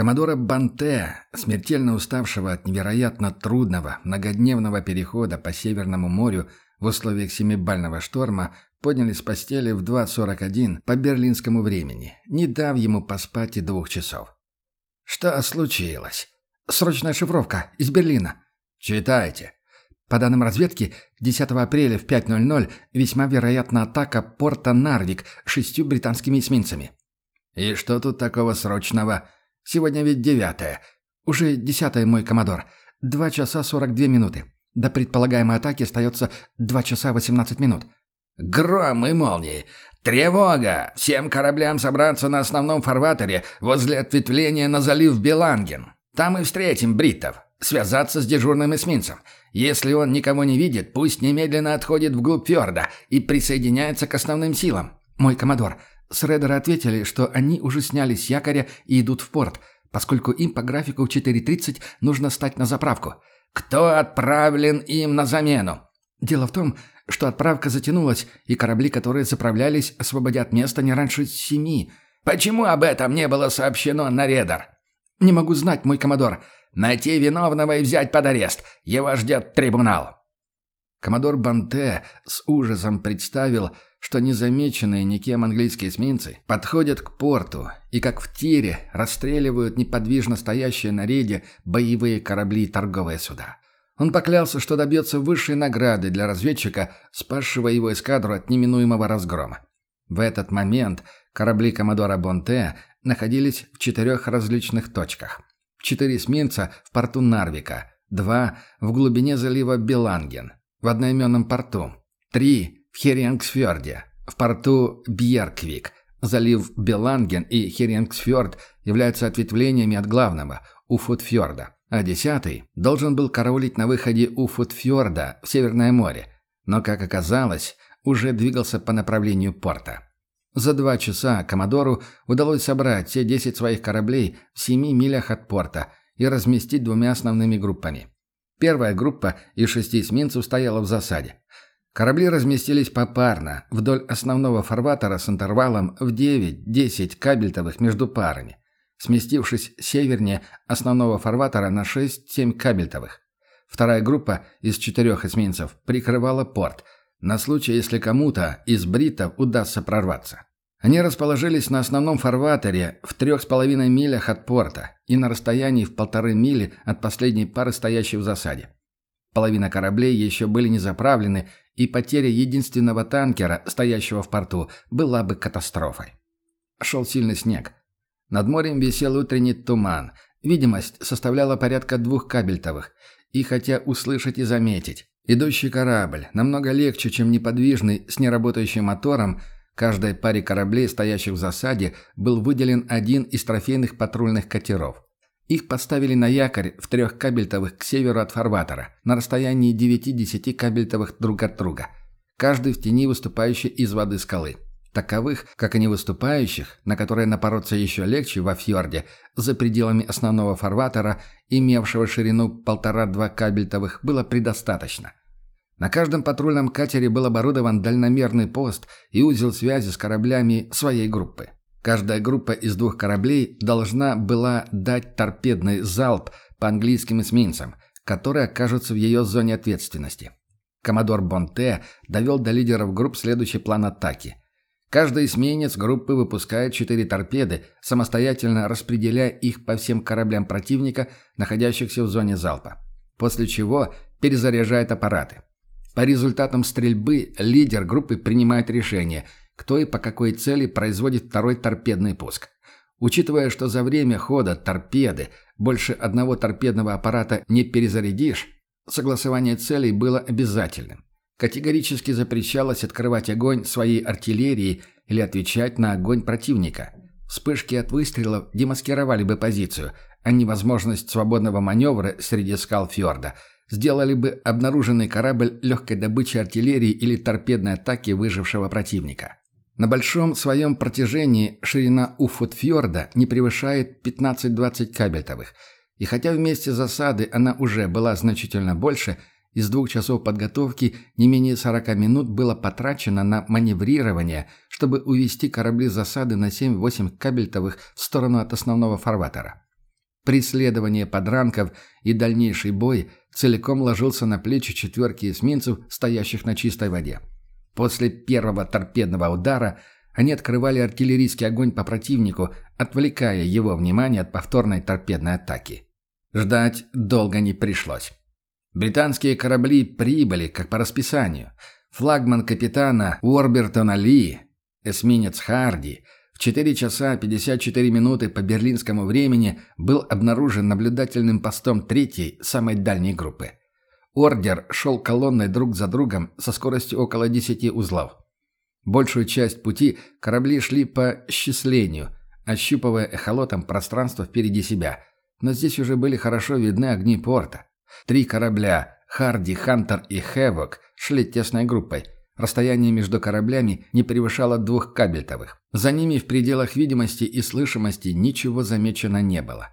Коммодора Банте, смертельно уставшего от невероятно трудного многодневного перехода по Северному морю в условиях семибального шторма, подняли с постели в 2.41 по берлинскому времени, не дав ему поспать и двух часов. «Что случилось?» «Срочная шифровка из Берлина». «Читайте». По данным разведки, 10 апреля в 5.00 весьма вероятна атака порта Нарвик шестью британскими эсминцами. «И что тут такого срочного? Сегодня ведь девятое. Уже десятое, мой коммодор. Два часа сорок две минуты. До предполагаемой атаки остается два часа восемнадцать минут». «Гром и молнии! Тревога! Всем кораблям собраться на основном фарватере возле ответвления на залив Беланген. Там и встретим бриттов. Связаться с дежурным эсминцем. Если он никого не видит, пусть немедленно отходит вглубь фьорда и присоединяется к основным силам. Мой коммодор, с Редера ответили, что они уже сняли с якоря и идут в порт, поскольку им по графику в 4.30 нужно стать на заправку. Кто отправлен им на замену? Дело в том, что отправка затянулась, и корабли, которые заправлялись, освободят место не раньше семи. Почему об этом не было сообщено на Редар? Не могу знать, мой коммодор. Найти виновного и взять под арест. Его ждет трибунал». Коммодор Банте с ужасом представил, что незамеченные никем английские эсминцы подходят к порту и, как в тире, расстреливают неподвижно стоящие на рейде боевые корабли и торговые суда. Он поклялся, что добьется высшей награды для разведчика, спасшего его эскадру от неминуемого разгрома. В этот момент корабли Коммодора Бонте находились в четырех различных точках. Четыре эсминца в порту Нарвика, два в глубине залива Беланген, в одноименном порту, три в Херингсфьорде, в порту Бьерквик. Залив Беланген и Херингсфьорд являются ответвлениями от главного, Уфутфьорда, а десятый должен был караулить на выходе Уфутфьорда в Северное море, но, как оказалось, уже двигался по направлению порта. За два часа Комодору удалось собрать все 10 своих кораблей в 7 милях от порта и разместить двумя основными группами. Первая группа из шести эсминцев стояла в засаде. Корабли разместились попарно вдоль основного фарватера с интервалом в 9-10 кабельтовых между парами, сместившись севернее основного фарватера на 6-7 кабельтовых. Вторая группа из четырех эсминцев прикрывала порт – на случай, если кому-то из бритов удастся прорваться. Они расположились на основном фарватере в трех с половиной милях от порта и на расстоянии в полторы мили от последней пары, стоящей в засаде. Половина кораблей еще были не заправлены, и потеря единственного танкера, стоящего в порту, была бы катастрофой. Шел сильный снег. Над морем висел утренний туман. Видимость составляла порядка двух кабельтовых. И хотя услышать и заметить, Идущий корабль намного легче, чем неподвижный с неработающим мотором. Каждой паре кораблей, стоящих в засаде, был выделен один из трофейных патрульных катеров. Их поставили на якорь в трех кабельтовых к северу от фарватера, на расстоянии 9-10 кабельтовых друг от друга. Каждый в тени выступающей из воды скалы. Таковых, как и не выступающих, на которые напороться еще легче во фьорде, за пределами основного фарватера, имевшего ширину полтора-два кабельтовых, было предостаточно. На каждом патрульном катере был оборудован дальномерный пост и узел связи с кораблями своей группы. Каждая группа из двух кораблей должна была дать торпедный залп по английским эсминцам, которые окажутся в ее зоне ответственности. Коммодор Бонте довел до лидеров групп следующий план атаки. Каждый эсминец группы выпускает четыре торпеды, самостоятельно распределяя их по всем кораблям противника, находящихся в зоне залпа. После чего перезаряжает аппараты. По результатам стрельбы лидер группы принимает решение, кто и по какой цели производит второй торпедный пуск. Учитывая, что за время хода торпеды больше одного торпедного аппарата не перезарядишь, согласование целей было обязательным. Категорически запрещалось открывать огонь своей артиллерии или отвечать на огонь противника. Вспышки от выстрелов демаскировали бы позицию, а не возможность свободного маневра среди скал фьорда – сделали бы обнаруженный корабль легкой добычи артиллерии или торпедной атаки выжившего противника. На большом своем протяжении ширина Уфутфьорда не превышает 15-20 кабельтовых, и хотя вместе засады она уже была значительно больше, из двух часов подготовки не менее 40 минут было потрачено на маневрирование, чтобы увести корабли засады на 7-8 кабельтовых в сторону от основного фарватера. Преследование подранков и дальнейший бой целиком ложился на плечи четверки эсминцев, стоящих на чистой воде. После первого торпедного удара они открывали артиллерийский огонь по противнику, отвлекая его внимание от повторной торпедной атаки. Ждать долго не пришлось. Британские корабли прибыли, как по расписанию. Флагман капитана Уорбертона Ли, эсминец Харди, в 4 часа 54 минуты по берлинскому времени был обнаружен наблюдательным постом третьей, самой дальней группы. Ордер шел колонной друг за другом со скоростью около 10 узлов. Большую часть пути корабли шли по счислению, ощупывая эхолотом пространство впереди себя. Но здесь уже были хорошо видны огни порта. Три корабля – Харди, Хантер и Хевок – шли тесной группой. Расстояние между кораблями не превышало двух кабельтовых. За ними в пределах видимости и слышимости ничего замечено не было.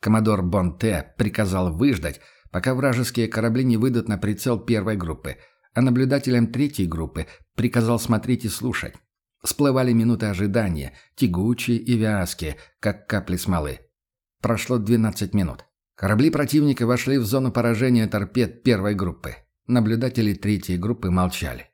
Коммодор Бонте приказал выждать, пока вражеские корабли не выйдут на прицел первой группы, а наблюдателям третьей группы приказал смотреть и слушать. Всплывали минуты ожидания, тягучие и вязкие, как капли смолы. Прошло 12 минут. Корабли противника вошли в зону поражения торпед первой группы. Наблюдатели третьей группы молчали.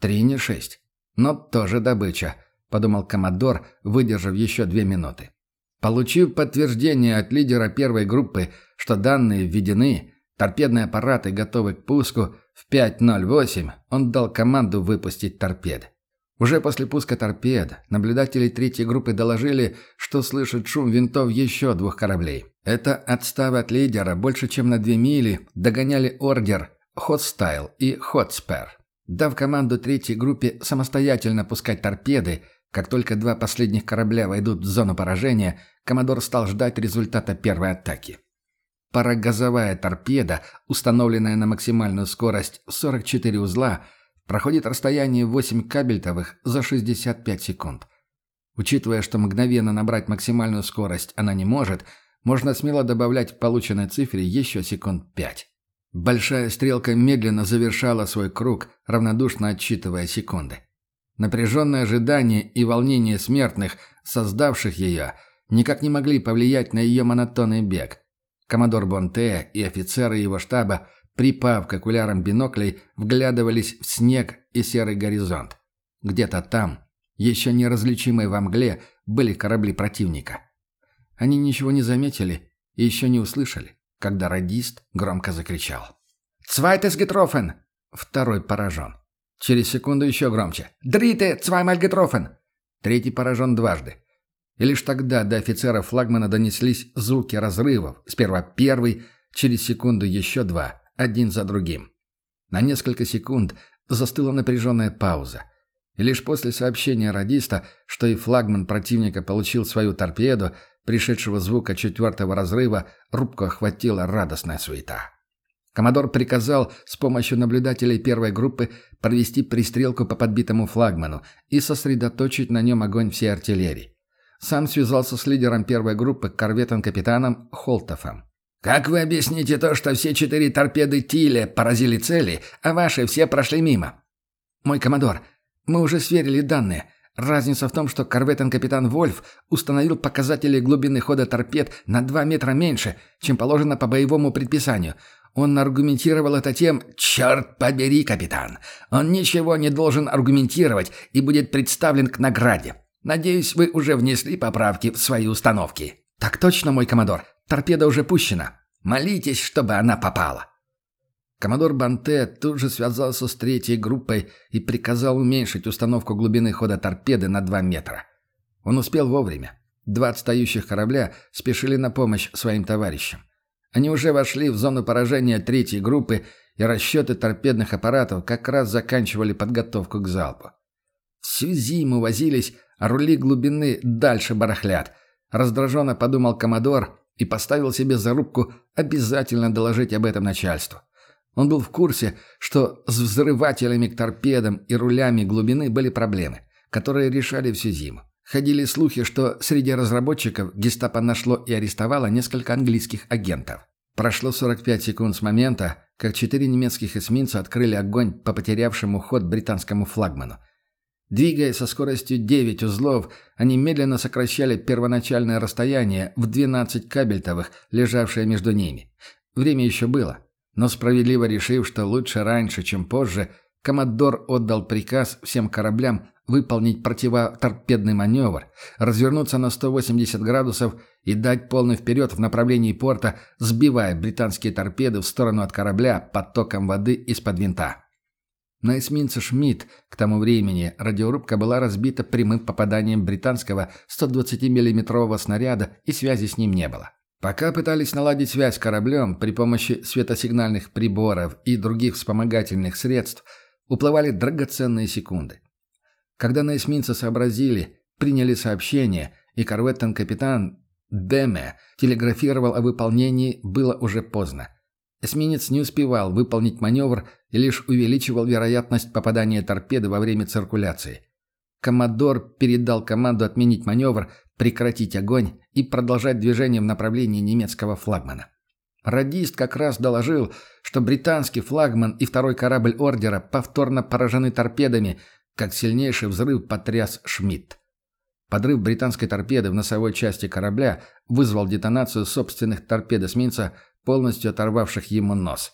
«Три не шесть. Но тоже добыча», — подумал Коммодор, выдержав еще две минуты. Получив подтверждение от лидера первой группы, что данные введены, торпедные аппараты готовы к пуску, в 5.08 он дал команду выпустить торпеды. Уже после пуска торпед наблюдатели третьей группы доложили, что слышат шум винтов еще двух кораблей. Это отстава от лидера больше, чем на две мили догоняли ордер «Хотстайл» и «Хотспер». Дав команду третьей группе самостоятельно пускать торпеды, как только два последних корабля войдут в зону поражения, Коммодор стал ждать результата первой атаки. Парогазовая торпеда, установленная на максимальную скорость 44 узла, проходит расстояние 8 кабельтовых за 65 секунд. Учитывая, что мгновенно набрать максимальную скорость она не может, можно смело добавлять к полученной цифре еще секунд 5. Большая стрелка медленно завершала свой круг, равнодушно отсчитывая секунды. Напряженное ожидание и волнение смертных, создавших ее, никак не могли повлиять на ее монотонный бег. Коммодор Бонте и офицеры его штаба, припав к окулярам биноклей, вглядывались в снег и серый горизонт. Где-то там, еще неразличимые во мгле, были корабли противника. Они ничего не заметили и еще не услышали, когда радист громко закричал. «Zweites getroffen!» Второй поражен. Через секунду еще громче. «Dritte, zweimal getroffen!» Третий поражен дважды. И лишь тогда до офицера флагмана донеслись звуки разрывов. Сперва первый, через секунду еще два, один за другим. На несколько секунд застыла напряженная пауза. И лишь после сообщения радиста, что и флагман противника получил свою торпеду, пришедшего звука четвертого разрыва, рубку охватила радостная суета. Коммодор приказал с помощью наблюдателей первой группы провести пристрелку по подбитому флагману и сосредоточить на нем огонь всей артиллерии. Сам связался с лидером первой группы, корветом-капитаном Холтофом. «Как вы объясните то, что все четыре торпеды Тиле поразили цели, а ваши все прошли мимо?» «Мой коммодор, мы уже сверили данные. Разница в том, что корветен-капитан Вольф установил показатели глубины хода торпед на 2 метра меньше, чем положено по боевому предписанию. Он аргументировал это тем «Черт побери, капитан! Он ничего не должен аргументировать и будет представлен к награде. Надеюсь, вы уже внесли поправки в свои установки». «Так точно, мой коммодор. Торпеда уже пущена. Молитесь, чтобы она попала». Коммодор Банте тут же связался с третьей группой и приказал уменьшить установку глубины хода торпеды на 2 метра. Он успел вовремя. Два отстающих корабля спешили на помощь своим товарищам. Они уже вошли в зону поражения третьей группы, и расчеты торпедных аппаратов как раз заканчивали подготовку к залпу. Всю зиму возились а рули глубины дальше барахлят. Раздраженно подумал Комодор и поставил себе зарубку обязательно доложить об этом начальству. Он был в курсе, что с взрывателями к торпедам и рулями глубины были проблемы, которые решали всю зиму. Ходили слухи, что среди разработчиков гестапо нашло и арестовало несколько английских агентов. Прошло 45 секунд с момента, как четыре немецких эсминца открыли огонь по потерявшему ход британскому флагману. Двигаясь со скоростью 9 узлов, они медленно сокращали первоначальное расстояние в 12 кабельтовых, лежавшее между ними. Время еще было. Но справедливо решив, что лучше раньше, чем позже, Коммодор отдал приказ всем кораблям выполнить противоторпедный маневр, развернуться на 180 градусов и дать полный вперед в направлении порта, сбивая британские торпеды в сторону от корабля потоком воды из-под винта. На эсминце «Шмидт» к тому времени радиорубка была разбита прямым попаданием британского 120 миллиметрового снаряда и связи с ним не было. Пока пытались наладить связь с кораблем при помощи светосигнальных приборов и других вспомогательных средств, уплывали драгоценные секунды. Когда на эсминце сообразили, приняли сообщение, и корветтен-капитан Деме телеграфировал о выполнении, было уже поздно. Эсминец не успевал выполнить маневр и лишь увеличивал вероятность попадания торпеды во время циркуляции. Коммодор передал команду отменить маневр, прекратить огонь и продолжать движение в направлении немецкого флагмана. Радист как раз доложил, что британский флагман и второй корабль ордера повторно поражены торпедами, как сильнейший взрыв потряс Шмидт. Подрыв британской торпеды в носовой части корабля вызвал детонацию собственных торпед эсминца, полностью оторвавших ему нос.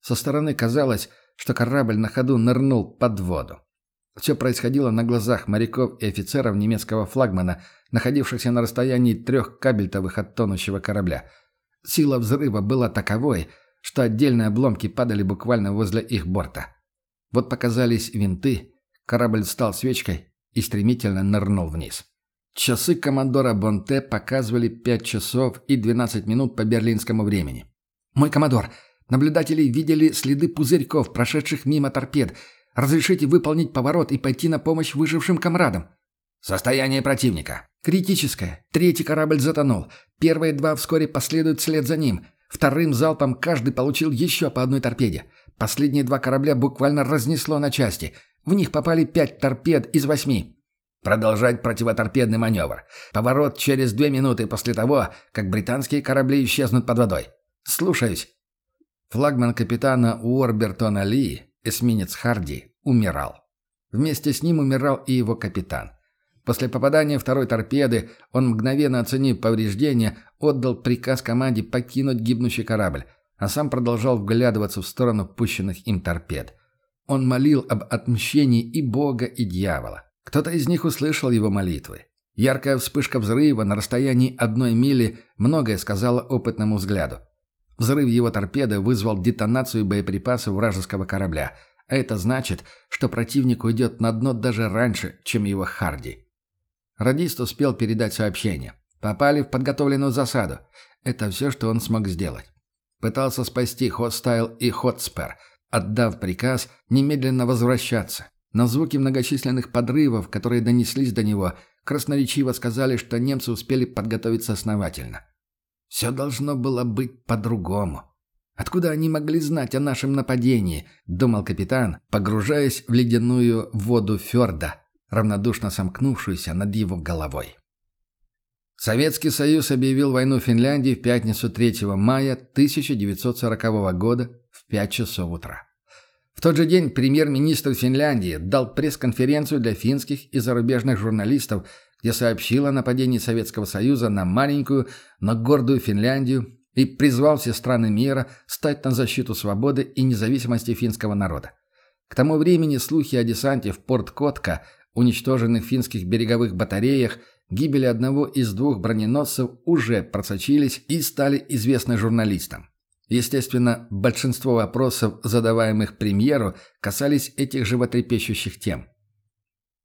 Со стороны казалось, что корабль на ходу нырнул под воду. Все происходило на глазах моряков и офицеров немецкого флагмана, находившихся на расстоянии трех кабельтовых от тонущего корабля. Сила взрыва была таковой, что отдельные обломки падали буквально возле их борта. Вот показались винты, корабль стал свечкой и стремительно нырнул вниз. Часы командора Бонте показывали 5 часов и 12 минут по берлинскому времени. «Мой командор, наблюдатели видели следы пузырьков, прошедших мимо торпед. Разрешите выполнить поворот и пойти на помощь выжившим комрадам?» «Состояние противника». «Критическое. Третий корабль затонул. Первые два вскоре последуют вслед за ним. Вторым залпом каждый получил еще по одной торпеде. Последние два корабля буквально разнесло на части. В них попали пять торпед из восьми». Продолжать противоторпедный маневр. Поворот через две минуты после того, как британские корабли исчезнут под водой. Слушаюсь. Флагман капитана Уорбертона Ли, эсминец Харди, умирал. Вместе с ним умирал и его капитан. После попадания второй торпеды он, мгновенно оценив повреждения, отдал приказ команде покинуть гибнущий корабль, а сам продолжал вглядываться в сторону пущенных им торпед. Он молил об отмщении и Бога, и дьявола. Кто-то из них услышал его молитвы. Яркая вспышка взрыва на расстоянии одной мили многое сказала опытному взгляду. Взрыв его торпеды вызвал детонацию боеприпасов вражеского корабля, а это значит, что противник уйдет на дно даже раньше, чем его Харди. Радист успел передать сообщение. Попали в подготовленную засаду. Это все, что он смог сделать. Пытался спасти Хостайл и Хотспер, отдав приказ немедленно возвращаться. Но звуки многочисленных подрывов, которые донеслись до него, красноречиво сказали, что немцы успели подготовиться основательно. Все должно было быть по-другому. Откуда они могли знать о нашем нападении, думал капитан, погружаясь в ледяную воду фьорда, равнодушно сомкнувшуюся над его головой. Советский Союз объявил войну Финляндии в пятницу 3 мая 1940 года в 5 часов утра. В тот же день премьер-министр Финляндии дал пресс-конференцию для финских и зарубежных журналистов, где сообщил о нападении Советского Союза на маленькую, но гордую Финляндию и призвал все страны мира стать на защиту свободы и независимости финского народа. К тому времени слухи о десанте в порт Котка, уничтоженных финских береговых батареях, гибели одного из двух броненосцев уже просочились и стали известны журналистам. Естественно, большинство вопросов, задаваемых премьеру, касались этих животрепещущих тем.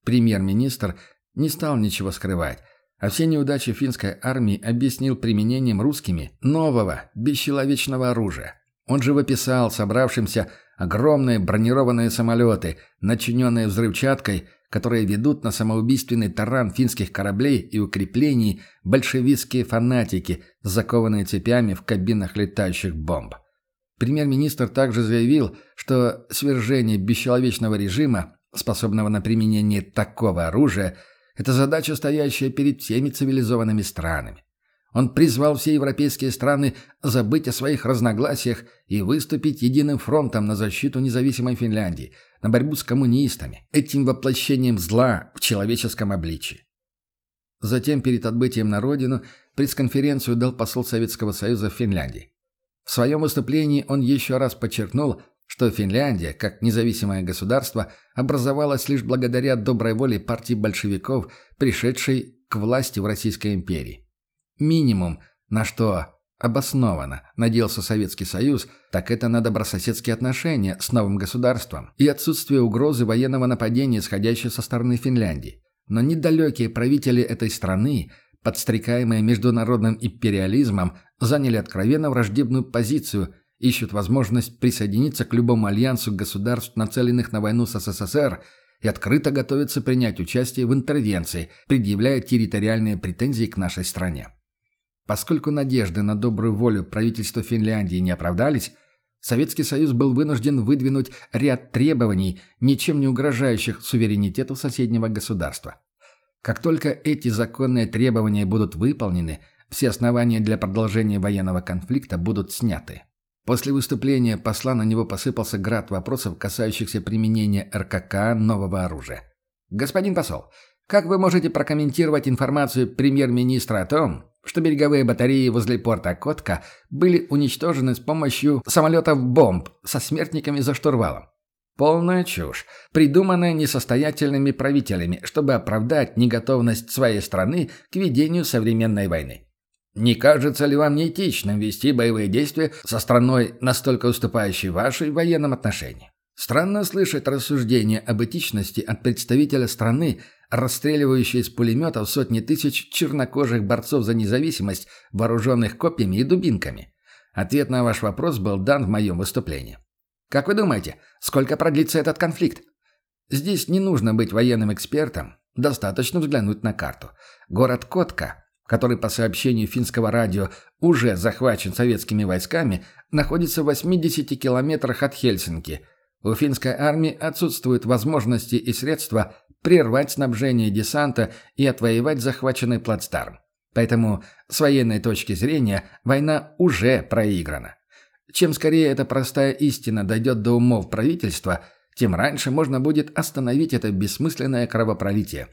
Премьер-министр не стал ничего скрывать, а все неудачи финской армии объяснил применением русскими нового, бесчеловечного оружия. Он же выписал собравшимся огромные бронированные самолеты, начиненные взрывчаткой, которые ведут на самоубийственный таран финских кораблей и укреплений большевистские фанатики, закованные цепями в кабинах летающих бомб. Премьер-министр также заявил, что свержение бесчеловечного режима, способного на применение такого оружия, это задача, стоящая перед всеми цивилизованными странами. Он призвал все европейские страны забыть о своих разногласиях и выступить единым фронтом на защиту независимой Финляндии, на борьбу с коммунистами, этим воплощением зла в человеческом обличии. Затем, перед отбытием на родину, пресс-конференцию дал посол Советского Союза в Финляндии. В своем выступлении он еще раз подчеркнул, что Финляндия, как независимое государство, образовалась лишь благодаря доброй воле партии большевиков, пришедшей к власти в Российской империи. Минимум, на что обоснованно надеялся Советский Союз, так это на добрососедские отношения с новым государством и отсутствие угрозы военного нападения, исходящей со стороны Финляндии. Но недалекие правители этой страны, подстрекаемые международным империализмом, заняли откровенно враждебную позицию, ищут возможность присоединиться к любому альянсу государств, нацеленных на войну с СССР, и открыто готовятся принять участие в интервенции, предъявляя территориальные претензии к нашей стране. Поскольку надежды на добрую волю правительства Финляндии не оправдались, Советский Союз был вынужден выдвинуть ряд требований, ничем не угрожающих суверенитету соседнего государства. Как только эти законные требования будут выполнены, все основания для продолжения военного конфликта будут сняты. После выступления посла на него посыпался град вопросов, касающихся применения РКК нового оружия. «Господин посол, как вы можете прокомментировать информацию премьер-министра о том, что береговые батареи возле порта Котка были уничтожены с помощью самолетов-бомб со смертниками за штурвалом. Полная чушь, придуманная несостоятельными правителями, чтобы оправдать неготовность своей страны к ведению современной войны. Не кажется ли вам неэтичным вести боевые действия со страной, настолько уступающей вашей в военном отношении? Странно слышать рассуждения об этичности от представителя страны, расстреливающей из пулеметов сотни тысяч чернокожих борцов за независимость, вооруженных копьями и дубинками. Ответ на ваш вопрос был дан в моем выступлении. Как вы думаете, сколько продлится этот конфликт? Здесь не нужно быть военным экспертом, достаточно взглянуть на карту. Город Котка, который по сообщению финского радио уже захвачен советскими войсками, находится в 80 километрах от Хельсинки – у финской армии отсутствуют возможности и средства прервать снабжение десанта и отвоевать захваченный плацдарм. Поэтому, с военной точки зрения, война уже проиграна. Чем скорее эта простая истина дойдет до умов правительства, тем раньше можно будет остановить это бессмысленное кровопролитие.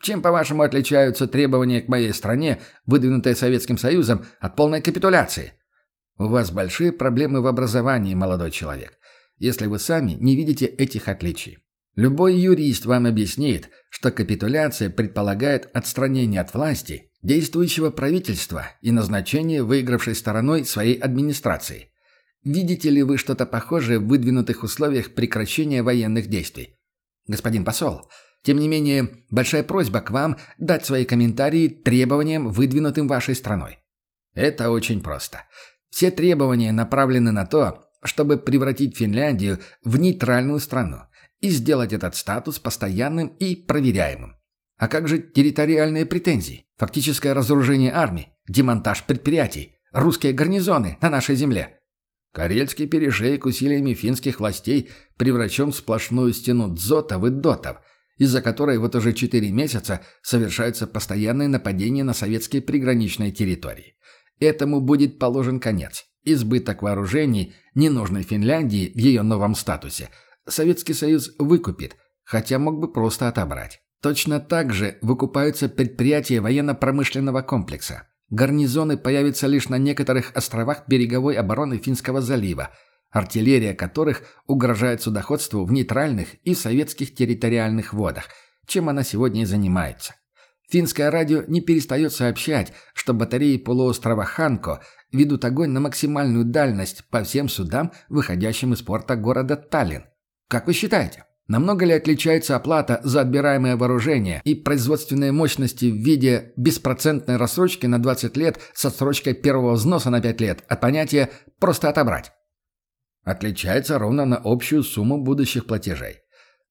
Чем, по-вашему, отличаются требования к моей стране, выдвинутые Советским Союзом, от полной капитуляции? У вас большие проблемы в образовании, молодой человек если вы сами не видите этих отличий. Любой юрист вам объяснит, что капитуляция предполагает отстранение от власти действующего правительства и назначение выигравшей стороной своей администрации. Видите ли вы что-то похожее в выдвинутых условиях прекращения военных действий? Господин посол, тем не менее, большая просьба к вам дать свои комментарии требованиям, выдвинутым вашей страной. Это очень просто. Все требования направлены на то, чтобы превратить Финляндию в нейтральную страну и сделать этот статус постоянным и проверяемым. А как же территориальные претензии, фактическое разоружение армии, демонтаж предприятий, русские гарнизоны на нашей земле? Карельский перешейк усилиями финских властей превращен в сплошную стену дзотов и дотов, из-за которой вот уже четыре месяца совершаются постоянные нападения на советские приграничные территории. Этому будет положен конец. Избыток вооружений, ненужной Финляндии в ее новом статусе, Советский Союз выкупит, хотя мог бы просто отобрать. Точно так же выкупаются предприятия военно-промышленного комплекса. Гарнизоны появятся лишь на некоторых островах береговой обороны Финского залива, артиллерия которых угрожает судоходству в нейтральных и советских территориальных водах, чем она сегодня и занимается. Финское радио не перестает сообщать, что батареи полуострова Ханко ведут огонь на максимальную дальность по всем судам, выходящим из порта города Таллин. Как вы считаете, намного ли отличается оплата за отбираемое вооружение и производственные мощности в виде беспроцентной рассрочки на 20 лет с отсрочкой первого взноса на 5 лет от понятия «просто отобрать»? Отличается ровно на общую сумму будущих платежей.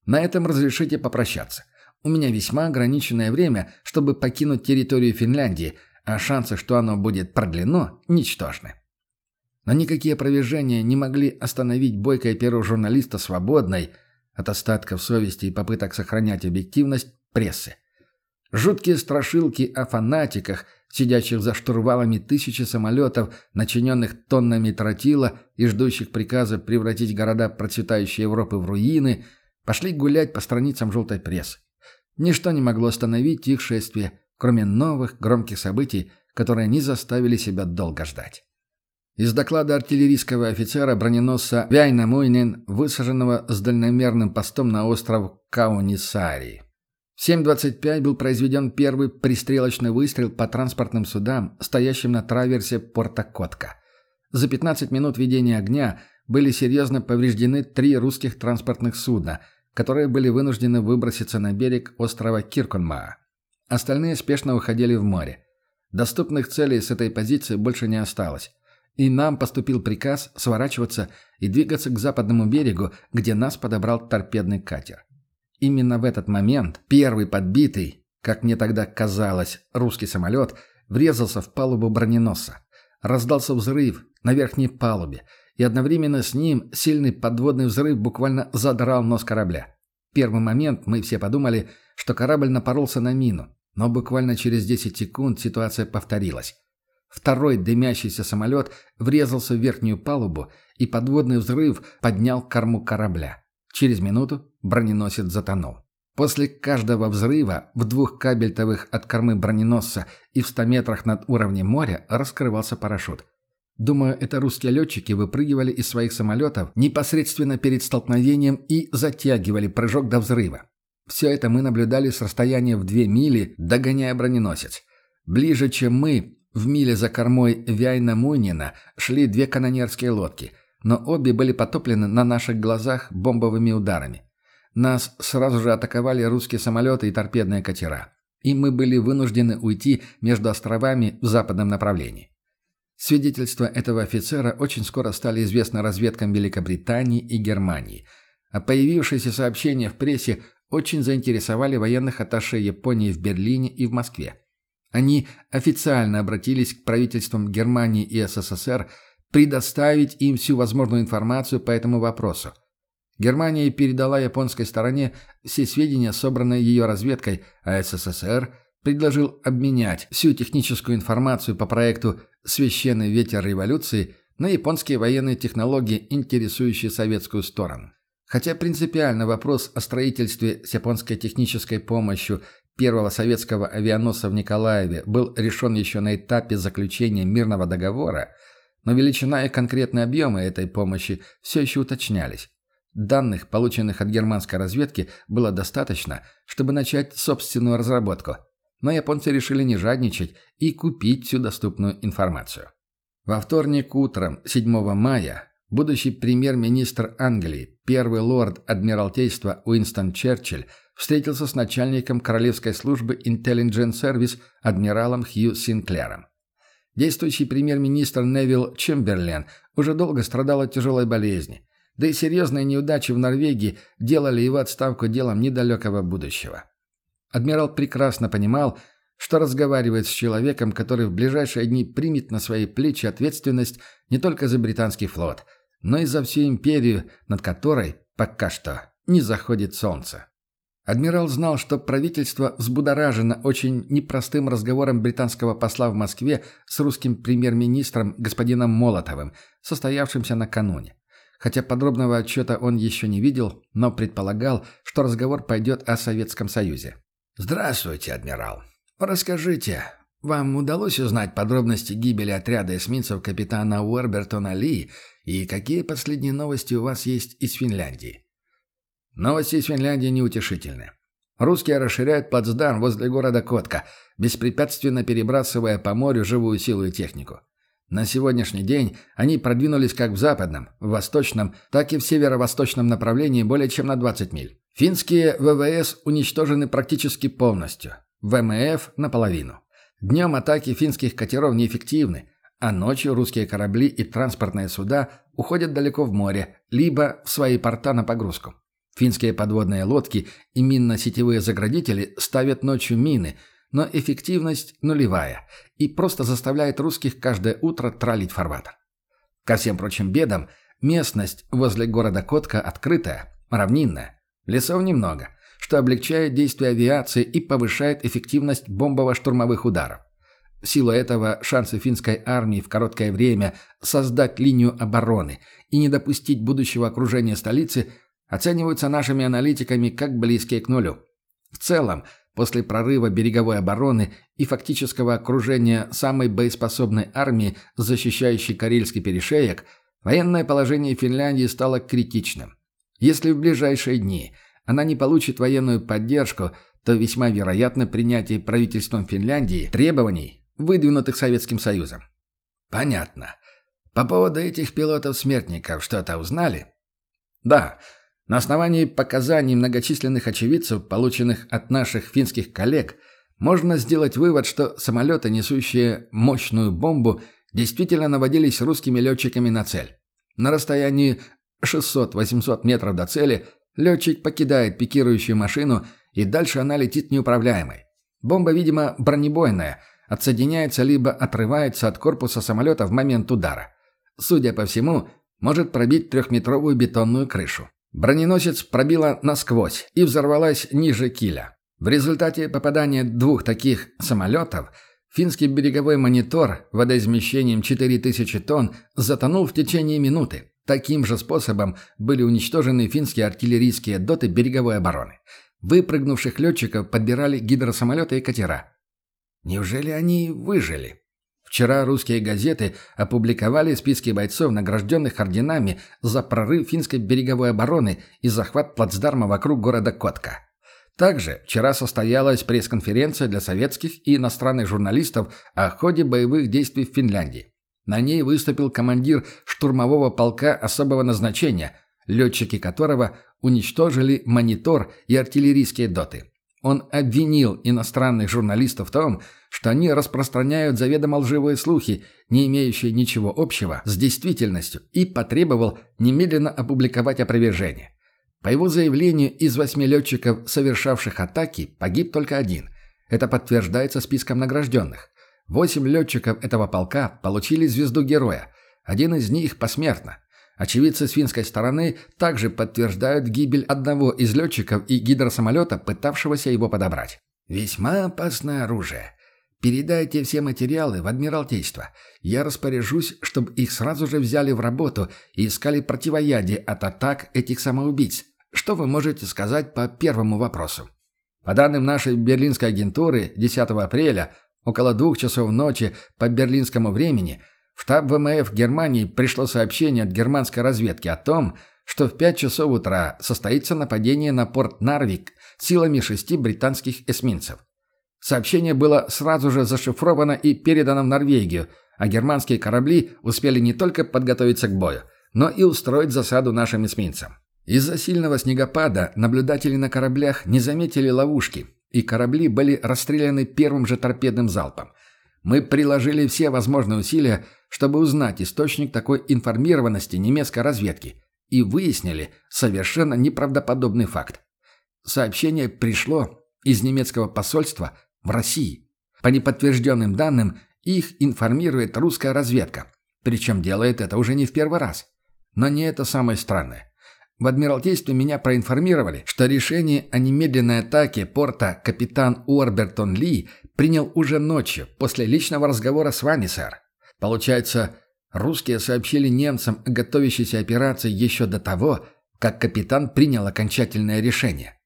На этом разрешите попрощаться. У меня весьма ограниченное время, чтобы покинуть территорию Финляндии – а шансы, что оно будет продлено, ничтожны. Но никакие опровержения не могли остановить бойкое перо журналиста свободной, от остатков совести и попыток сохранять объективность, прессы. Жуткие страшилки о фанатиках, сидящих за штурвалами тысячи самолетов, начиненных тоннами тротила и ждущих приказа превратить города процветающей Европы в руины, пошли гулять по страницам желтой прессы. Ничто не могло остановить их шествие, кроме новых громких событий, которые не заставили себя долго ждать. Из доклада артиллерийского офицера броненосца Вяйна Муйнин, высаженного с дальномерным постом на остров Каунисарии. В 7.25 был произведен первый пристрелочный выстрел по транспортным судам, стоящим на траверсе порта Котка. За 15 минут ведения огня были серьезно повреждены три русских транспортных судна, которые были вынуждены выброситься на берег острова Кирконмаа. Остальные спешно уходили в море. Доступных целей с этой позиции больше не осталось. И нам поступил приказ сворачиваться и двигаться к западному берегу, где нас подобрал торпедный катер. Именно в этот момент первый подбитый, как мне тогда казалось, русский самолет врезался в палубу броненосца. Раздался взрыв на верхней палубе, и одновременно с ним сильный подводный взрыв буквально задрал нос корабля. В первый момент мы все подумали, что корабль напоролся на мину, но буквально через 10 секунд ситуация повторилась. Второй дымящийся самолет врезался в верхнюю палубу, и подводный взрыв поднял корму корабля. Через минуту броненосец затонул. После каждого взрыва в двух кабельтовых от кормы броненосца и в ста метрах над уровнем моря раскрывался парашют. Думаю, это русские летчики выпрыгивали из своих самолетов непосредственно перед столкновением и затягивали прыжок до взрыва. Все это мы наблюдали с расстояния в две мили, догоняя броненосец. Ближе, чем мы, в миле за кормой Вяйна-Мунина шли две канонерские лодки – но обе были потоплены на наших глазах бомбовыми ударами. Нас сразу же атаковали русские самолеты и торпедные катера. И мы были вынуждены уйти между островами в западном направлении. Свидетельства этого офицера очень скоро стали известны разведкам Великобритании и Германии, а появившиеся сообщения в прессе очень заинтересовали военных атташе Японии в Берлине и в Москве. Они официально обратились к правительствам Германии и СССР предоставить им всю возможную информацию по этому вопросу. Германия передала японской стороне все сведения, собранные ее разведкой, а СССР предложил обменять всю техническую информацию по проекту «Священный ветер революции» на японские военные технологии, интересующие советскую сторону. Хотя принципиально вопрос о строительстве с японской технической помощью первого советского авианосца в Николаеве был решен еще на этапе заключения мирного договора – но величина и конкретные объемы этой помощи все еще уточнялись. Данных, полученных от германской разведки, было достаточно, чтобы начать собственную разработку. Но японцы решили не жадничать и купить всю доступную информацию. Во вторник утром, 7 мая, будущий премьер-министр Англии, первый лорд Адмиралтейства Уинстон Черчилль встретился с начальником Королевской службы Intelligence Service адмиралом Хью Синклером. Действующий премьер-министр Невил Чемберлен уже долго страдал от тяжелой болезни. Да и серьезные неудачи в Норвегии делали его отставку делом недалекого будущего. Адмирал прекрасно понимал, что разговаривает с человеком, который в ближайшие дни примет на свои плечи ответственность не только за британский флот, но и за всю империю, над которой пока что не заходит солнце. Адмирал знал, что правительство взбудоражено очень непростым разговором британского посла в Москве с русским премьер-министром господином Молотовым, состоявшимся накануне. Хотя подробного отчета он еще не видел, но предполагал, что разговор пойдет о Советском Союзе. «Здравствуйте, адмирал. Расскажите, вам удалось узнать подробности гибели отряда эсминцев капитана Уэрбертона Ли и какие последние новости у вас есть из Финляндии?» Новости из Финляндии неутешительны. Русские расширяют плацдарм возле города Котка, беспрепятственно перебрасывая по морю живую силу и технику. На сегодняшний день они продвинулись как в западном, в восточном, так и в северо-восточном направлении более чем на 20 миль. Финские ВВС уничтожены практически полностью, ВМФ – наполовину. Днем атаки финских катеров неэффективны, а ночью русские корабли и транспортные суда уходят далеко в море, либо в свои порта на погрузку. Финские подводные лодки и минно-сетевые заградители ставят ночью мины, но эффективность нулевая и просто заставляет русских каждое утро тралить фарватер. Ко всем прочим бедам, местность возле города Котка открытая, равнинная, лесов немного, что облегчает действие авиации и повышает эффективность бомбово-штурмовых ударов. В силу этого шансы финской армии в короткое время создать линию обороны и не допустить будущего окружения столицы оцениваются нашими аналитиками как близкие к нулю. В целом, после прорыва береговой обороны и фактического окружения самой боеспособной армии, защищающей Карельский перешеек, военное положение Финляндии стало критичным. Если в ближайшие дни она не получит военную поддержку, то весьма вероятно принятие правительством Финляндии требований, выдвинутых Советским Союзом. Понятно. По поводу этих пилотов-смертников что-то узнали? Да. На основании показаний многочисленных очевидцев, полученных от наших финских коллег, можно сделать вывод, что самолеты, несущие мощную бомбу, действительно наводились русскими летчиками на цель. На расстоянии 600-800 метров до цели летчик покидает пикирующую машину, и дальше она летит неуправляемой. Бомба, видимо, бронебойная, отсоединяется либо отрывается от корпуса самолета в момент удара. Судя по всему, может пробить трехметровую бетонную крышу. Броненосец пробила насквозь и взорвалась ниже киля. В результате попадания двух таких самолетов финский береговой монитор водоизмещением 4000 тонн затонул в течение минуты. Таким же способом были уничтожены финские артиллерийские доты береговой обороны. Выпрыгнувших летчиков подбирали гидросамолеты и катера. Неужели они выжили? Вчера русские газеты опубликовали списки бойцов, награжденных орденами за прорыв финской береговой обороны и захват плацдарма вокруг города Котка. Также вчера состоялась пресс-конференция для советских и иностранных журналистов о ходе боевых действий в Финляндии. На ней выступил командир штурмового полка особого назначения, летчики которого уничтожили монитор и артиллерийские доты. Он обвинил иностранных журналистов в том, что они распространяют заведомо лживые слухи, не имеющие ничего общего с действительностью, и потребовал немедленно опубликовать опровержение. По его заявлению, из восьми летчиков, совершавших атаки, погиб только один. Это подтверждается списком награжденных. Восемь летчиков этого полка получили звезду героя. Один из них посмертно. Очевидцы с финской стороны также подтверждают гибель одного из летчиков и гидросамолета, пытавшегося его подобрать. Весьма опасное оружие. Передайте все материалы в Адмиралтейство. Я распоряжусь, чтобы их сразу же взяли в работу и искали противоядие от атак этих самоубийц. Что вы можете сказать по первому вопросу? По данным нашей берлинской агентуры, 10 апреля Около двух часов ночи по берлинскому времени в штаб ВМФ Германии пришло сообщение от германской разведки о том, что в 5 часов утра состоится нападение на порт Нарвик силами шести британских эсминцев. Сообщение было сразу же зашифровано и передано в Норвегию, а германские корабли успели не только подготовиться к бою, но и устроить засаду нашим эсминцам. Из-за сильного снегопада наблюдатели на кораблях не заметили ловушки, и корабли были расстреляны первым же торпедным залпом. Мы приложили все возможные усилия, чтобы узнать источник такой информированности немецкой разведки, и выяснили совершенно неправдоподобный факт. Сообщение пришло из немецкого посольства в России. По неподтвержденным данным, их информирует русская разведка, причем делает это уже не в первый раз. Но не это самое странное. В Адмиралтействе меня проинформировали, что решение о немедленной атаке порта капитан Уорбертон Ли принял уже ночью, после личного разговора с вами, сэр. Получается, русские сообщили немцам о готовящейся операции еще до того, как капитан принял окончательное решение.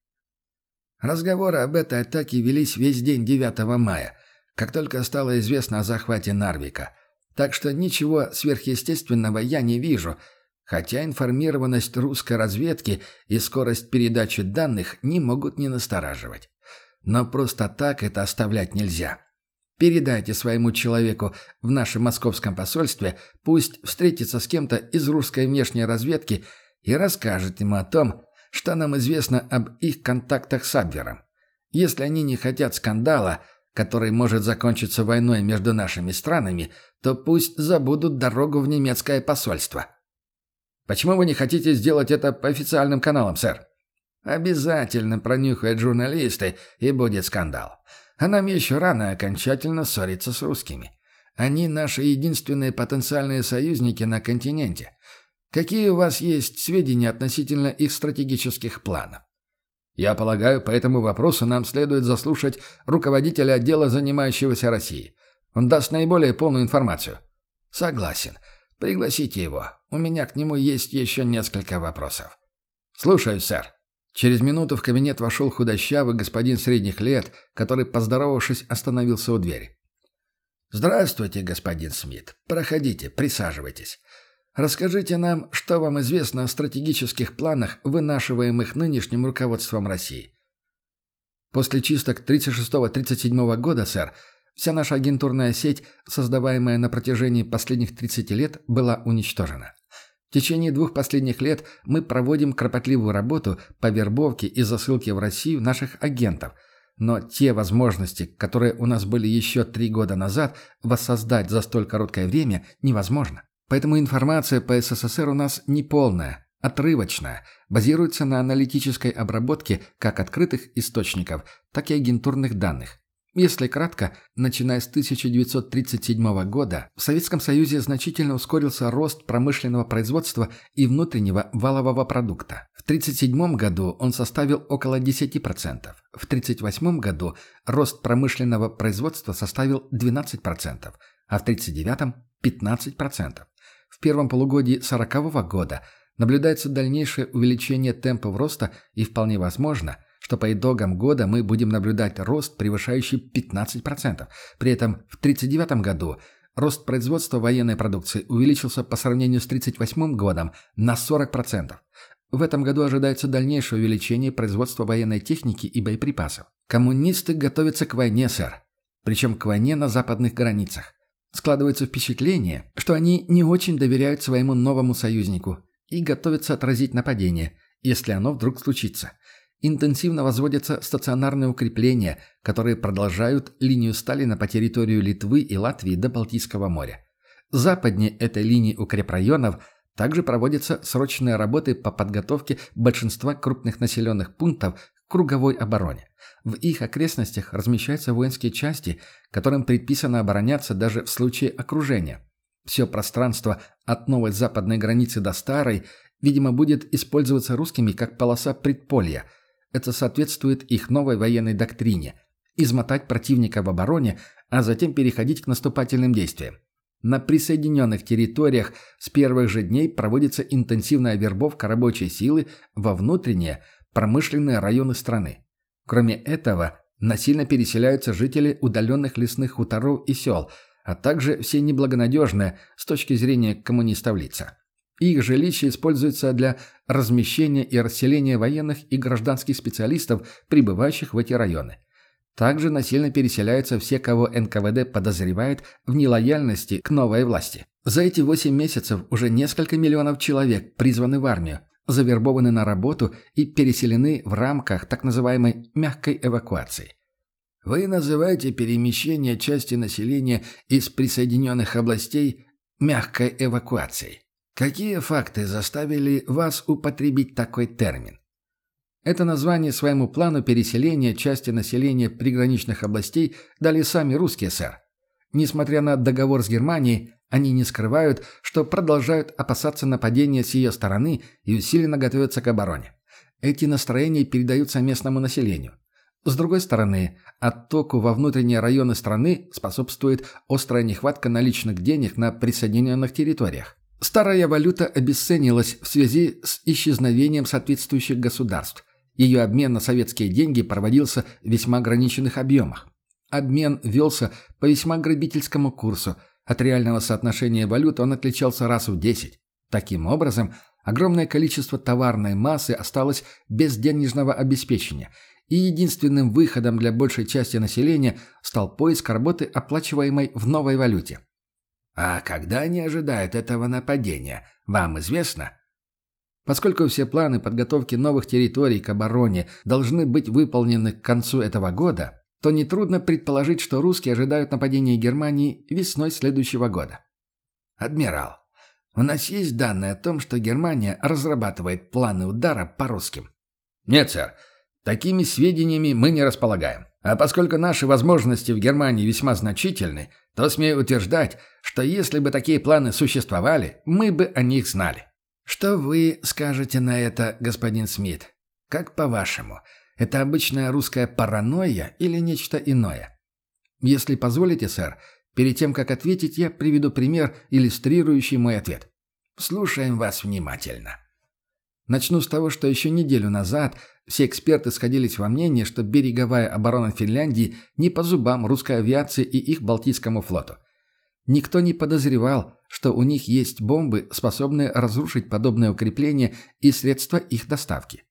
Разговоры об этой атаке велись весь день 9 мая, как только стало известно о захвате Нарвика. Так что ничего сверхъестественного я не вижу – Хотя информированность русской разведки и скорость передачи данных не могут не настораживать. Но просто так это оставлять нельзя. Передайте своему человеку в нашем московском посольстве, пусть встретится с кем-то из русской внешней разведки и расскажет ему о том, что нам известно об их контактах с Абвером. Если они не хотят скандала, который может закончиться войной между нашими странами, то пусть забудут дорогу в немецкое посольство. Почему вы не хотите сделать это по официальным каналам, сэр? Обязательно пронюхают журналисты, и будет скандал. А нам еще рано окончательно ссориться с русскими. Они наши единственные потенциальные союзники на континенте. Какие у вас есть сведения относительно их стратегических планов? Я полагаю, по этому вопросу нам следует заслушать руководителя отдела, занимающегося Россией. Он даст наиболее полную информацию». «Согласен. Пригласите его. У меня к нему есть еще несколько вопросов». «Слушаю, сэр». Через минуту в кабинет вошел худощавый господин средних лет, который, поздоровавшись, остановился у двери. «Здравствуйте, господин Смит. Проходите, присаживайтесь. Расскажите нам, что вам известно о стратегических планах, вынашиваемых нынешним руководством России». После чисток 36-37 года, сэр, вся наша агентурная сеть, создаваемая на протяжении последних 30 лет, была уничтожена. В течение двух последних лет мы проводим кропотливую работу по вербовке и засылке в Россию наших агентов – но те возможности, которые у нас были еще три года назад, воссоздать за столь короткое время невозможно. Поэтому информация по СССР у нас неполная, отрывочная, базируется на аналитической обработке как открытых источников, так и агентурных данных. Если кратко, начиная с 1937 года в Советском Союзе значительно ускорился рост промышленного производства и внутреннего валового продукта. В 1937 году он составил около 10%. В 1938 году рост промышленного производства составил 12%, а в 1939 – 15%. В первом полугодии 1940 года наблюдается дальнейшее увеличение темпов роста и вполне возможно – что по итогам года мы будем наблюдать рост, превышающий 15%. При этом в 1939 году рост производства военной продукции увеличился по сравнению с 1938 годом на 40%. В этом году ожидается дальнейшее увеличение производства военной техники и боеприпасов. Коммунисты готовятся к войне, сэр. Причем к войне на западных границах. Складывается впечатление, что они не очень доверяют своему новому союзнику и готовятся отразить нападение, если оно вдруг случится – интенсивно возводятся стационарные укрепления, которые продолжают линию Сталина по территорию Литвы и Латвии до Балтийского моря. Западнее этой линии укрепрайонов также проводятся срочные работы по подготовке большинства крупных населенных пунктов к круговой обороне. В их окрестностях размещаются воинские части, которым предписано обороняться даже в случае окружения. Все пространство от новой западной границы до старой, видимо, будет использоваться русскими как полоса предполья – это соответствует их новой военной доктрине – измотать противника в обороне, а затем переходить к наступательным действиям. На присоединенных территориях с первых же дней проводится интенсивная вербовка рабочей силы во внутренние промышленные районы страны. Кроме этого, насильно переселяются жители удаленных лесных хуторов и сел, а также все неблагонадежные с точки зрения коммунистов лица. Их жилища используются для размещения и расселения военных и гражданских специалистов, прибывающих в эти районы. Также насильно переселяются все, кого НКВД подозревает в нелояльности к новой власти. За эти 8 месяцев уже несколько миллионов человек призваны в армию, завербованы на работу и переселены в рамках так называемой «мягкой эвакуации». Вы называете перемещение части населения из присоединенных областей «мягкой эвакуацией». Какие факты заставили вас употребить такой термин? Это название своему плану переселения части населения приграничных областей дали сами русские, сэр. Несмотря на договор с Германией, они не скрывают, что продолжают опасаться нападения с ее стороны и усиленно готовятся к обороне. Эти настроения передаются местному населению. С другой стороны, оттоку во внутренние районы страны способствует острая нехватка наличных денег на присоединенных территориях. Старая валюта обесценилась в связи с исчезновением соответствующих государств. Ее обмен на советские деньги проводился в весьма ограниченных объемах. Обмен велся по весьма грабительскому курсу. От реального соотношения валют он отличался раз в 10. Таким образом, огромное количество товарной массы осталось без денежного обеспечения, и единственным выходом для большей части населения стал поиск работы, оплачиваемой в новой валюте. А когда они ожидают этого нападения, вам известно? Поскольку все планы подготовки новых территорий к обороне должны быть выполнены к концу этого года, то нетрудно предположить, что русские ожидают нападения Германии весной следующего года. Адмирал, у нас есть данные о том, что Германия разрабатывает планы удара по русским? Нет, сэр. Такими сведениями мы не располагаем. А поскольку наши возможности в Германии весьма значительны, то смею утверждать, что если бы такие планы существовали, мы бы о них знали. Что вы скажете на это, господин Смит? Как по-вашему, это обычная русская паранойя или нечто иное? Если позволите, сэр, Перед тем, как ответить, я приведу пример, иллюстрирующий мой ответ. Слушаем вас внимательно. Начну с того, что еще неделю назад все эксперты сходились во мнении, что береговая оборона Финляндии не по зубам русской авиации и их Балтийскому флоту. Никто не подозревал, что у них есть бомбы, способные разрушить подобное укрепление и средства их доставки.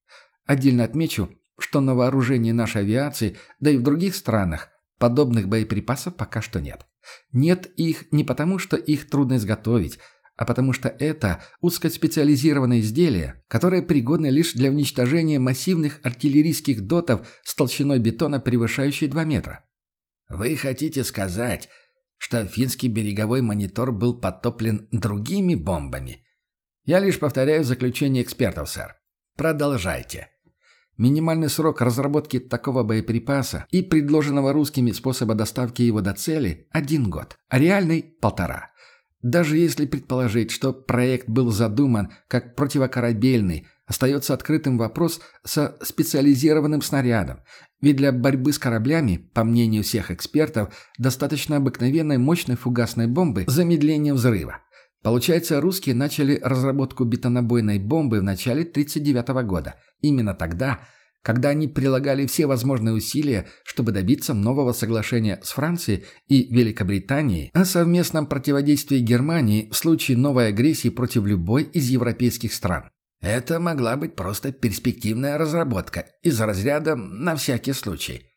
Отдельно отмечу, что на вооружении нашей авиации, да и в других странах, подобных боеприпасов пока что нет. Нет их не потому, что их трудно изготовить, а потому что это узкоспециализированные изделия, которые пригодны лишь для уничтожения массивных артиллерийских дотов с толщиной бетона, превышающей 2 метра. Вы хотите сказать, что финский береговой монитор был потоплен другими бомбами? Я лишь повторяю заключение экспертов, сэр. Продолжайте. Минимальный срок разработки такого боеприпаса и предложенного русскими способа доставки его до цели – один год, а реальный – полтора. Даже если предположить, что проект был задуман как противокорабельный, остается открытым вопрос со специализированным снарядом, ведь для борьбы с кораблями, по мнению всех экспертов, достаточно обыкновенной мощной фугасной бомбы с замедлением взрыва. Получается, русские начали разработку бетонобойной бомбы в начале 1939 года. Именно тогда, когда они прилагали все возможные усилия, чтобы добиться нового соглашения с Францией и Великобританией о совместном противодействии Германии в случае новой агрессии против любой из европейских стран. Это могла быть просто перспективная разработка из разряда «на всякий случай».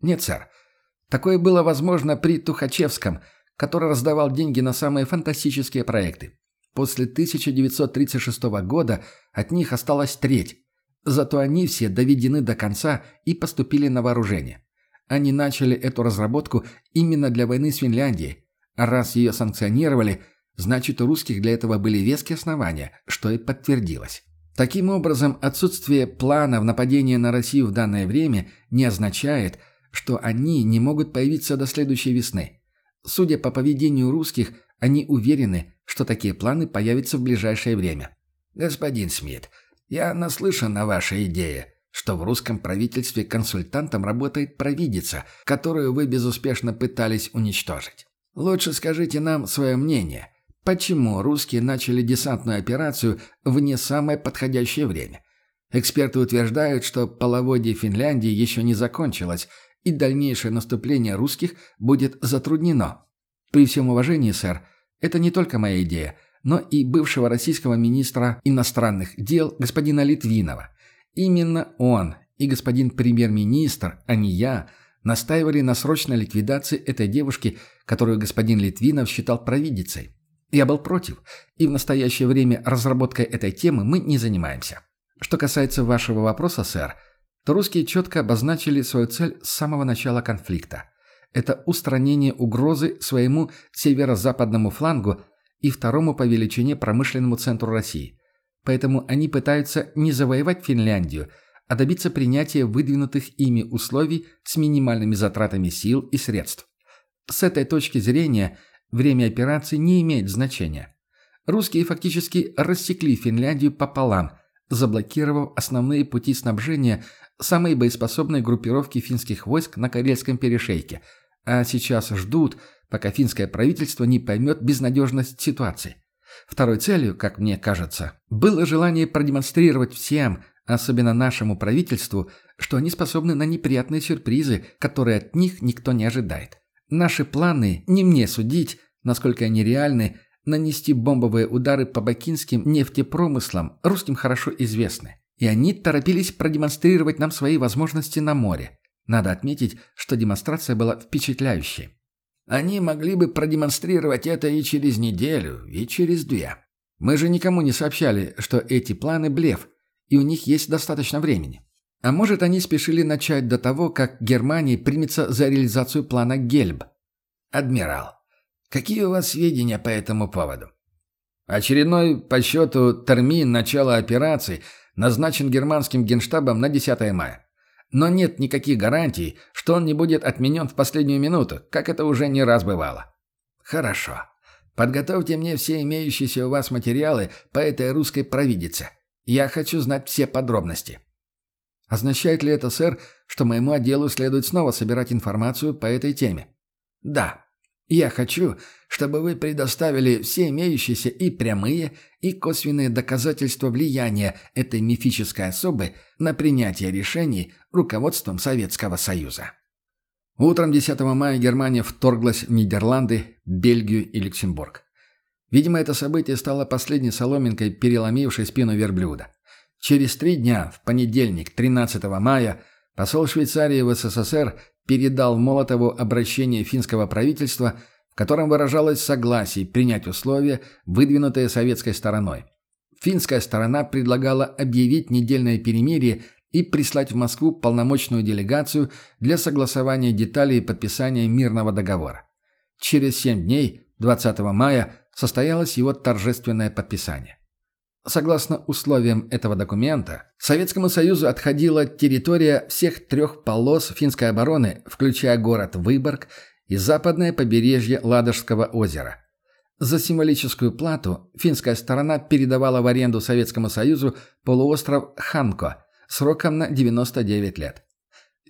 Нет, сэр. Такое было возможно при Тухачевском – который раздавал деньги на самые фантастические проекты. После 1936 года от них осталась треть. Зато они все доведены до конца и поступили на вооружение. Они начали эту разработку именно для войны с Финляндией. А раз ее санкционировали, значит у русских для этого были веские основания, что и подтвердилось. Таким образом, отсутствие планов нападения на Россию в данное время не означает, что они не могут появиться до следующей весны. Судя по поведению русских, они уверены, что такие планы появятся в ближайшее время. Господин Смит, я наслышан на вашей идее, что в русском правительстве консультантом работает провидица, которую вы безуспешно пытались уничтожить. Лучше скажите нам свое мнение. Почему русские начали десантную операцию в не самое подходящее время? Эксперты утверждают, что половодье Финляндии еще не закончилось, и дальнейшее наступление русских будет затруднено. При всем уважении, сэр, это не только моя идея, но и бывшего российского министра иностранных дел господина Литвинова. Именно он и господин премьер-министр, а не я, настаивали на срочной ликвидации этой девушки, которую господин Литвинов считал провидицей. Я был против, и в настоящее время разработкой этой темы мы не занимаемся. Что касается вашего вопроса, сэр – то русские четко обозначили свою цель с самого начала конфликта. Это устранение угрозы своему северо-западному флангу и второму по величине промышленному центру России. Поэтому они пытаются не завоевать Финляндию, а добиться принятия выдвинутых ими условий с минимальными затратами сил и средств. С этой точки зрения время операции не имеет значения. Русские фактически рассекли Финляндию пополам, заблокировав основные пути снабжения самые боеспособные группировки финских войск на Карельском перешейке, а сейчас ждут, пока финское правительство не поймет безнадежность ситуации. Второй целью, как мне кажется, было желание продемонстрировать всем, особенно нашему правительству, что они способны на неприятные сюрпризы, которые от них никто не ожидает. Наши планы, не мне судить, насколько они реальны, нанести бомбовые удары по бакинским нефтепромыслам русским хорошо известны и они торопились продемонстрировать нам свои возможности на море. Надо отметить, что демонстрация была впечатляющей. Они могли бы продемонстрировать это и через неделю, и через две. Мы же никому не сообщали, что эти планы – блеф, и у них есть достаточно времени. А может, они спешили начать до того, как Германия примется за реализацию плана Гельб? Адмирал, какие у вас сведения по этому поводу? Очередной по счету термин начала операции – назначен германским генштабом на 10 мая. Но нет никаких гарантий, что он не будет отменен в последнюю минуту, как это уже не раз бывало. Хорошо. Подготовьте мне все имеющиеся у вас материалы по этой русской провидице. Я хочу знать все подробности. Означает ли это, сэр, что моему отделу следует снова собирать информацию по этой теме? Да. Я хочу, чтобы вы предоставили все имеющиеся и прямые, и косвенные доказательства влияния этой мифической особы на принятие решений руководством Советского Союза. Утром 10 мая Германия вторглась в Нидерланды, Бельгию и Люксембург. Видимо, это событие стало последней соломинкой, переломившей спину верблюда. Через три дня, в понедельник, 13 мая, посол Швейцарии в СССР передал Молотову обращение финского правительства, в котором выражалось согласие принять условия, выдвинутые советской стороной. Финская сторона предлагала объявить недельное перемирие и прислать в Москву полномочную делегацию для согласования деталей подписания мирного договора. Через семь дней, 20 мая, состоялось его торжественное подписание. Согласно условиям этого документа, Советскому Союзу отходила территория всех трех полос финской обороны, включая город Выборг и западное побережье Ладожского озера. За символическую плату финская сторона передавала в аренду Советскому Союзу полуостров Ханко сроком на 99 лет.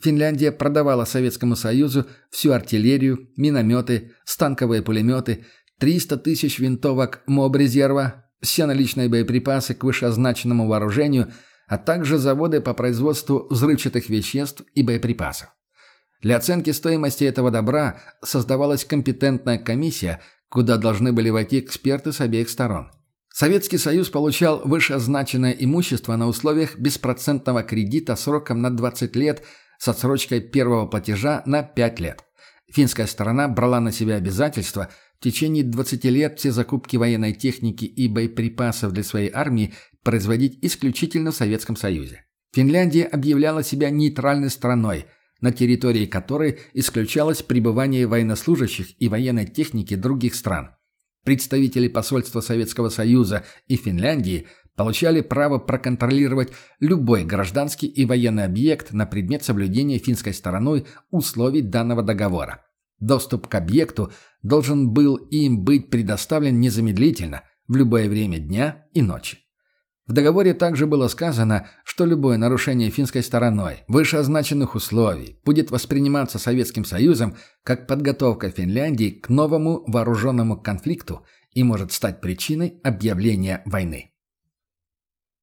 Финляндия продавала Советскому Союзу всю артиллерию, минометы, станковые пулеметы, 300 тысяч винтовок МОБ-резерва, все наличные боеприпасы к вышеозначенному вооружению, а также заводы по производству взрывчатых веществ и боеприпасов. Для оценки стоимости этого добра создавалась компетентная комиссия, куда должны были войти эксперты с обеих сторон. Советский Союз получал вышеозначенное имущество на условиях беспроцентного кредита сроком на 20 лет с отсрочкой первого платежа на 5 лет. Финская сторона брала на себя обязательство – в течение 20 лет все закупки военной техники и боеприпасов для своей армии производить исключительно в Советском Союзе. Финляндия объявляла себя нейтральной страной, на территории которой исключалось пребывание военнослужащих и военной техники других стран. Представители посольства Советского Союза и Финляндии получали право проконтролировать любой гражданский и военный объект на предмет соблюдения финской стороной условий данного договора. Доступ к объекту должен был им быть предоставлен незамедлительно, в любое время дня и ночи. В договоре также было сказано, что любое нарушение финской стороной вышеозначенных условий будет восприниматься Советским Союзом как подготовка Финляндии к новому вооруженному конфликту и может стать причиной объявления войны.